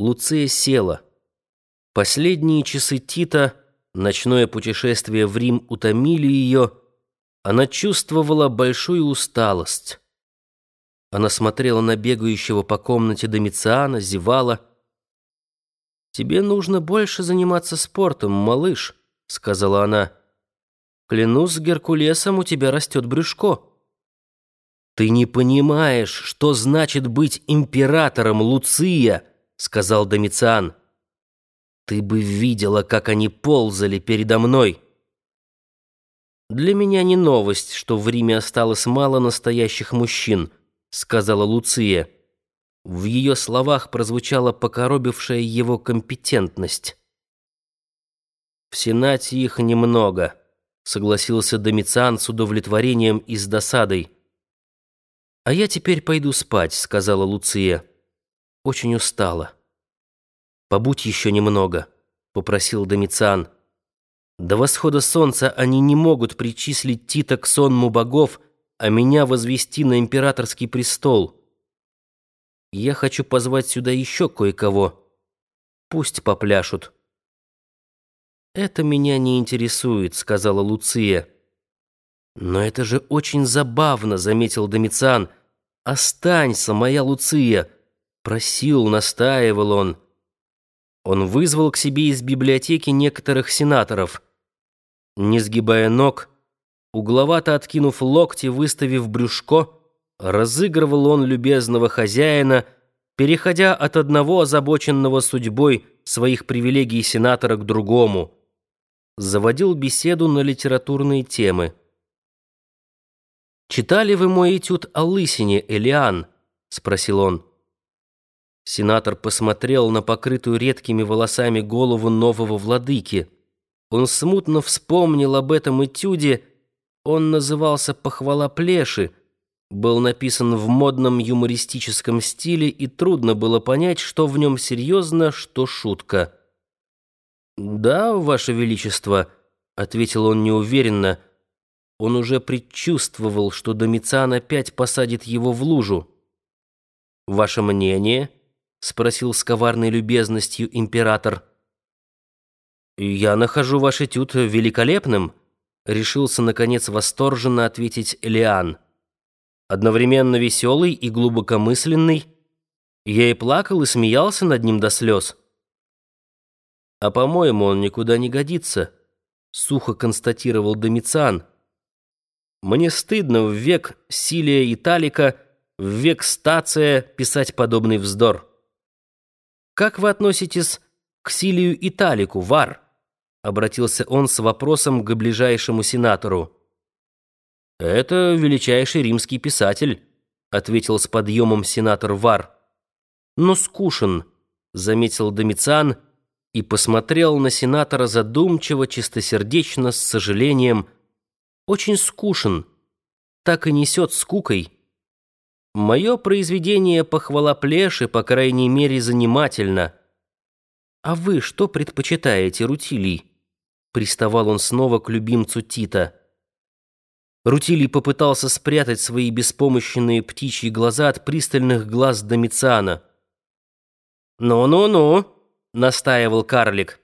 Луция села. Последние часы Тита, ночное путешествие в Рим утомили ее, она чувствовала большую усталость. Она смотрела на бегающего по комнате Домициана, зевала. «Тебе нужно больше заниматься спортом, малыш», — сказала она. «Клянусь Геркулесом, у тебя растет брюшко». «Ты не понимаешь, что значит быть императором, Луция», — сказал Домициан. «Ты бы видела, как они ползали передо мной». «Для меня не новость, что в Риме осталось мало настоящих мужчин», — сказала Луция. В ее словах прозвучала покоробившая его компетентность. «В Сенате их немного», — согласился Домициан с удовлетворением и с досадой. «А я теперь пойду спать», — сказала Луция. «Очень устала». «Побудь еще немного», — попросил Домициан. «До восхода солнца они не могут причислить Тита к сонму богов, а меня возвести на императорский престол. Я хочу позвать сюда еще кое-кого. Пусть попляшут». «Это меня не интересует», — сказала Луция. «Но это же очень забавно», — заметил Домициан. «Останься, моя Луция!» — просил, настаивал он. Он вызвал к себе из библиотеки некоторых сенаторов. Не сгибая ног, угловато откинув локти, выставив брюшко, разыгрывал он любезного хозяина, переходя от одного озабоченного судьбой своих привилегий сенатора к другому. Заводил беседу на литературные темы. «Читали вы мой этюд о лысине, Элиан?» — спросил он. Сенатор посмотрел на покрытую редкими волосами голову нового владыки. Он смутно вспомнил об этом этюде. Он назывался «Похвала плеши», был написан в модном юмористическом стиле, и трудно было понять, что в нем серьезно, что шутка. «Да, Ваше Величество», — ответил он неуверенно, — он уже предчувствовал, что Домициан опять посадит его в лужу. «Ваше мнение?» — спросил с коварной любезностью император. «Я нахожу ваш этюд великолепным», — решился, наконец, восторженно ответить Элиан. «Одновременно веселый и глубокомысленный. Я и плакал, и смеялся над ним до слез». «А, по-моему, он никуда не годится», — сухо констатировал Домициан. Мне стыдно в век Силия Италика, в век Стация писать подобный вздор. Как вы относитесь к Силию Италику, Вар? Обратился он с вопросом к ближайшему сенатору. Это величайший римский писатель, ответил с подъемом сенатор Вар. Но скушен, заметил Домициан и посмотрел на сенатора задумчиво, чистосердечно, с сожалением, очень скучен, так и несет скукой. Мое произведение похвала плеши, по крайней мере, занимательно. А вы что предпочитаете, Рутилий? Приставал он снова к любимцу Тита. Рутилий попытался спрятать свои беспомощные птичьи глаза от пристальных глаз Домициана. «Ну-ну-ну», — настаивал карлик.